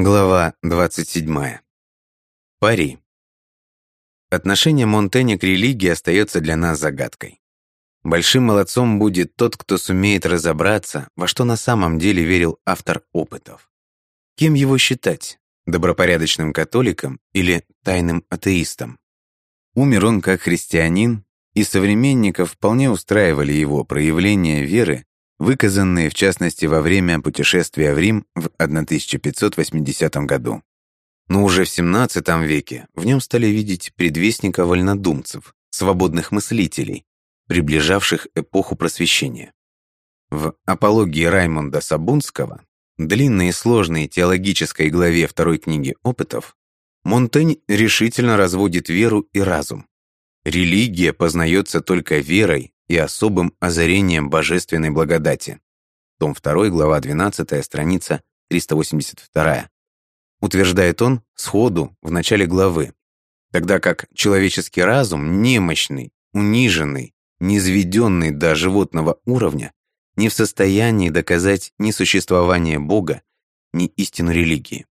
Глава 27. Пари. Отношение Монтэня к религии остается для нас загадкой. Большим молодцом будет тот, кто сумеет разобраться, во что на самом деле верил автор опытов. Кем его считать? Добропорядочным католиком или тайным атеистом? Умер он как христианин, и современников вполне устраивали его проявления веры выказанные в частности во время путешествия в Рим в 1580 году. Но уже в XVII веке в нем стали видеть предвестника вольнодумцев, свободных мыслителей, приближавших эпоху просвещения. В «Апологии Раймонда Сабунского», длинной и сложной теологической главе второй книги «Опытов», Монтень решительно разводит веру и разум. Религия познается только верой и особым озарением божественной благодати. Том 2, глава 12, страница 382. Утверждает он сходу в начале главы, тогда как человеческий разум немощный, униженный, низведенный до животного уровня, не в состоянии доказать ни существование Бога, ни истину религии.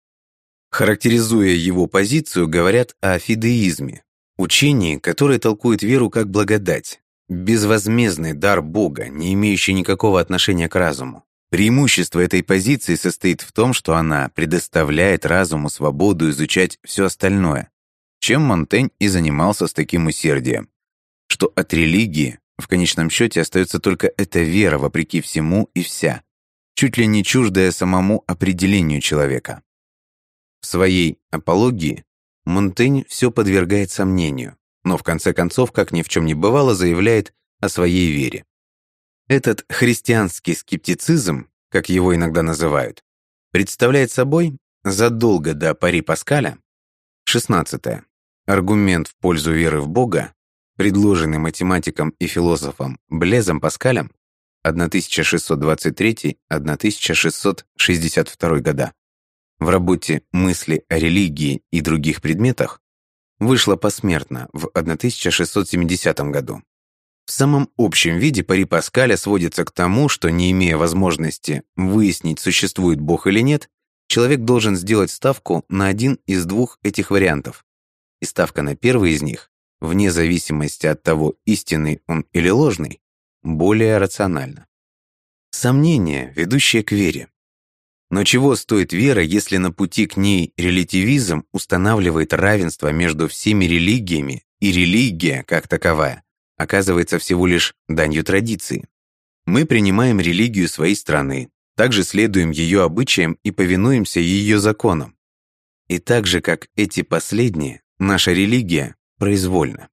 Характеризуя его позицию, говорят о фидеизме, учении, которое толкует веру как благодать, безвозмездный дар Бога, не имеющий никакого отношения к разуму. Преимущество этой позиции состоит в том, что она предоставляет разуму свободу изучать все остальное, чем Монтень и занимался с таким усердием, что от религии в конечном счете остается только эта вера вопреки всему и вся, чуть ли не чуждая самому определению человека. В своей апологии Монтень все подвергает сомнению, но в конце концов, как ни в чем не бывало, заявляет о своей вере. Этот христианский скептицизм, как его иногда называют, представляет собой задолго до пари Паскаля 16. Аргумент в пользу веры в Бога, предложенный математиком и философом Блезом Паскалем 1623-1662 года в работе «Мысли о религии и других предметах» вышла посмертно в 1670 году. В самом общем виде пари Паскаля сводится к тому, что, не имея возможности выяснить, существует Бог или нет, человек должен сделать ставку на один из двух этих вариантов. И ставка на первый из них, вне зависимости от того, истинный он или ложный, более рациональна. Сомнение, ведущее к вере. Но чего стоит вера, если на пути к ней релятивизм устанавливает равенство между всеми религиями, и религия, как таковая, оказывается всего лишь данью традиции? Мы принимаем религию своей страны, также следуем ее обычаям и повинуемся ее законам. И так же, как эти последние, наша религия произвольна.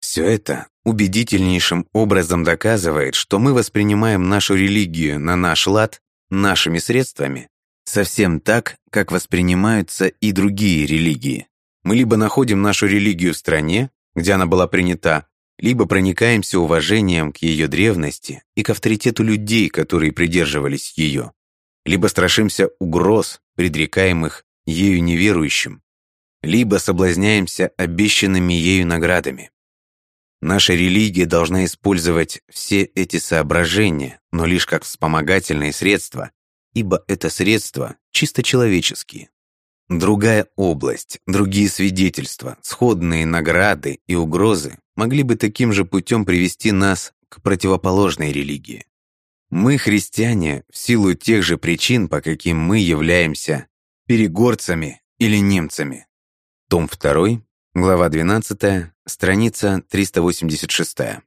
Все это убедительнейшим образом доказывает, что мы воспринимаем нашу религию на наш лад нашими средствами, совсем так, как воспринимаются и другие религии. Мы либо находим нашу религию в стране, где она была принята, либо проникаемся уважением к ее древности и к авторитету людей, которые придерживались ее, либо страшимся угроз, предрекаемых ею неверующим, либо соблазняемся обещанными ею наградами. Наша религия должна использовать все эти соображения, но лишь как вспомогательные средства, ибо это средства чисто человеческие. Другая область, другие свидетельства, сходные награды и угрозы могли бы таким же путем привести нас к противоположной религии. Мы, христиане, в силу тех же причин, по каким мы являемся перегорцами или немцами. Том 2, Глава 12, страница 386.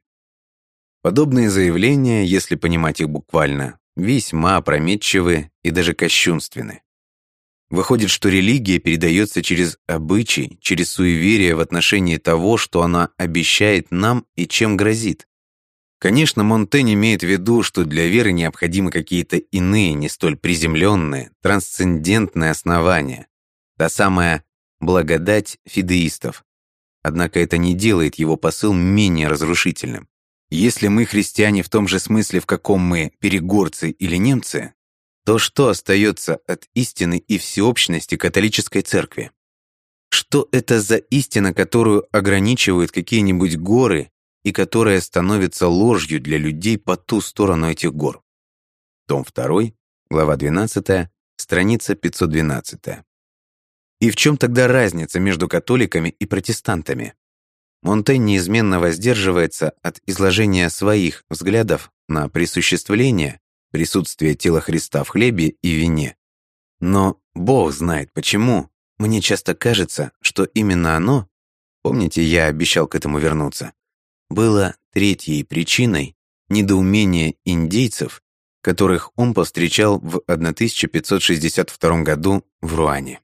Подобные заявления, если понимать их буквально, весьма опрометчивы и даже кощунственны. Выходит, что религия передается через обычай, через суеверие в отношении того, что она обещает нам и чем грозит. Конечно, Монтень имеет в виду, что для веры необходимы какие-то иные, не столь приземленные, трансцендентные основания. Та самая благодать фидеистов. Однако это не делает его посыл менее разрушительным. Если мы христиане в том же смысле, в каком мы перегорцы или немцы, то что остается от истины и всеобщности католической церкви? Что это за истина, которую ограничивают какие-нибудь горы и которая становится ложью для людей по ту сторону этих гор? Том 2, глава 12, страница 512. И в чем тогда разница между католиками и протестантами? Монтень неизменно воздерживается от изложения своих взглядов на присуществление, присутствие тела Христа в хлебе и вине. Но Бог знает почему. Мне часто кажется, что именно оно, помните, я обещал к этому вернуться, было третьей причиной недоумения индейцев, которых он повстречал в 1562 году в Руане.